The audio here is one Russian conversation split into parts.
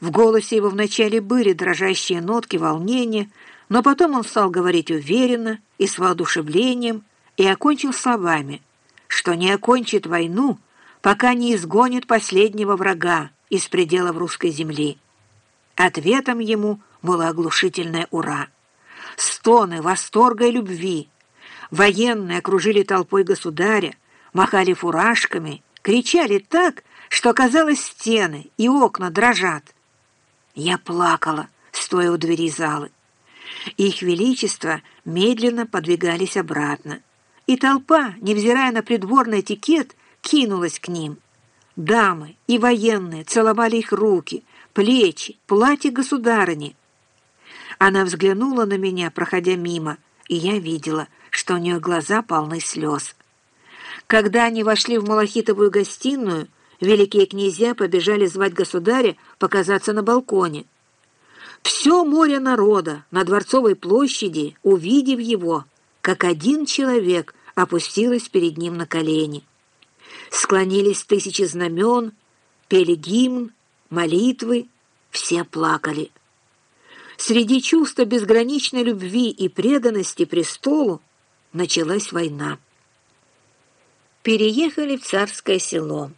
В голосе его вначале были дрожащие нотки волнения, но потом он стал говорить уверенно и с воодушевлением и окончил словами, что не окончит войну, пока не изгонит последнего врага из пределов русской земли. Ответом ему было оглушительное «Ура!». Стоны восторга и любви. Военные окружили толпой государя, махали фуражками, кричали так, что, казалось, стены и окна дрожат. Я плакала, стоя у двери залы. Их величество медленно подвигались обратно, и толпа, невзирая на придворный этикет, кинулась к ним. Дамы и военные целовали их руки, плечи, платье государыни. Она взглянула на меня, проходя мимо, и я видела, что у нее глаза полны слез. Когда они вошли в малахитовую гостиную, великие князья побежали звать государя показаться на балконе. Все море народа на Дворцовой площади, увидев его, как один человек опустилось перед ним на колени. Склонились тысячи знамен, пели гимн, молитвы, все плакали. Среди чувства безграничной любви и преданности престолу началась война. Переехали в царское село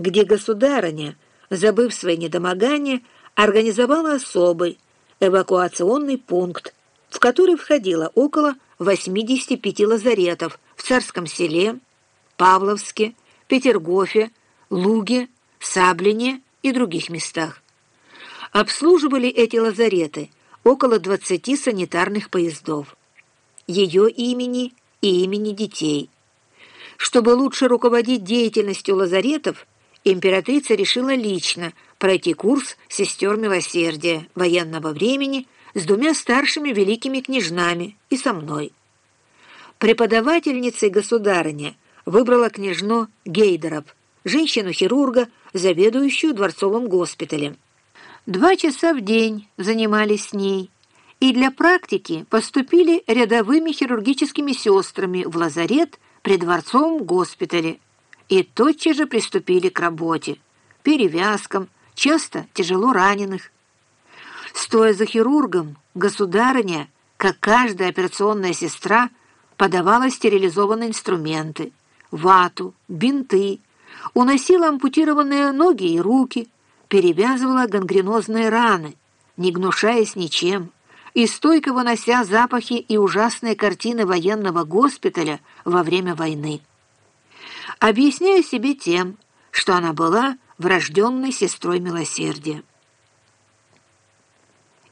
где государыня, забыв свои недомогания, организовала особый эвакуационный пункт, в который входило около 85 лазаретов в Царском селе, Павловске, Петергофе, Луге, Саблине и других местах. Обслуживали эти лазареты около 20 санитарных поездов. Ее имени и имени детей. Чтобы лучше руководить деятельностью лазаретов, императрица решила лично пройти курс сестер милосердия военного времени с двумя старшими великими княжнами и со мной. Преподавательницей государыня выбрала княжно Гейдеров, женщину-хирурга, заведующую дворцовым госпиталем. Два часа в день занимались с ней, и для практики поступили рядовыми хирургическими сестрами в лазарет при дворцовом госпитале и тотчас же приступили к работе, перевязкам, часто тяжело раненых. Стоя за хирургом, государыня, как каждая операционная сестра, подавала стерилизованные инструменты, вату, бинты, уносила ампутированные ноги и руки, перевязывала гангренозные раны, не гнушаясь ничем, и стойко вынося запахи и ужасные картины военного госпиталя во время войны объясняя себе тем, что она была врожденной сестрой милосердия.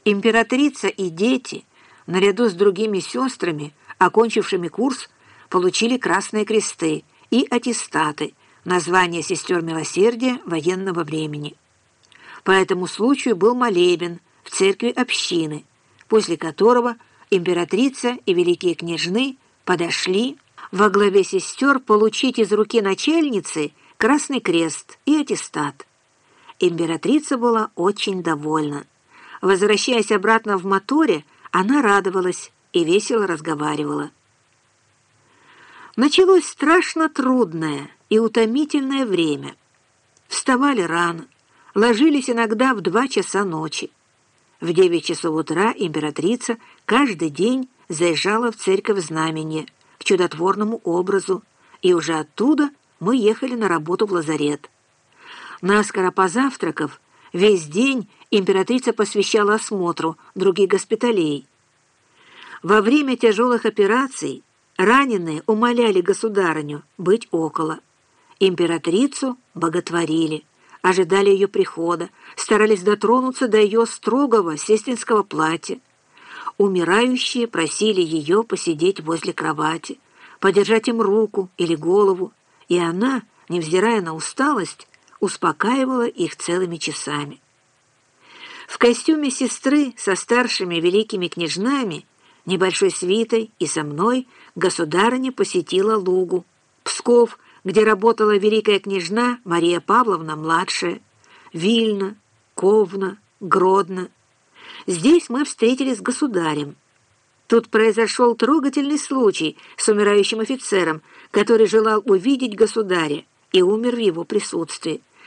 Императрица и дети, наряду с другими сестрами, окончившими курс, получили красные кресты и аттестаты, название сестер милосердия военного времени. По этому случаю был молебен в церкви общины, после которого императрица и великие княжны подошли во главе сестер получить из руки начальницы Красный Крест и аттестат. Императрица была очень довольна. Возвращаясь обратно в моторе, она радовалась и весело разговаривала. Началось страшно трудное и утомительное время. Вставали рано, ложились иногда в два часа ночи. В девять часов утра императрица каждый день заезжала в церковь знамения – к чудотворному образу, и уже оттуда мы ехали на работу в лазарет. Наскоро позавтракав, весь день императрица посвящала осмотру других госпиталей. Во время тяжелых операций раненые умоляли государыню быть около. Императрицу боготворили, ожидали ее прихода, старались дотронуться до ее строгого сестринского платья. Умирающие просили ее посидеть возле кровати, подержать им руку или голову, и она, невзирая на усталость, успокаивала их целыми часами. В костюме сестры со старшими великими княжнами, небольшой свитой и со мной государыня посетила Лугу, Псков, где работала великая княжна Мария Павловна-младшая, Вильна, Ковна, Гродно, Здесь мы встретились с государем. Тут произошел трогательный случай с умирающим офицером, который желал увидеть государя и умер в его присутствии.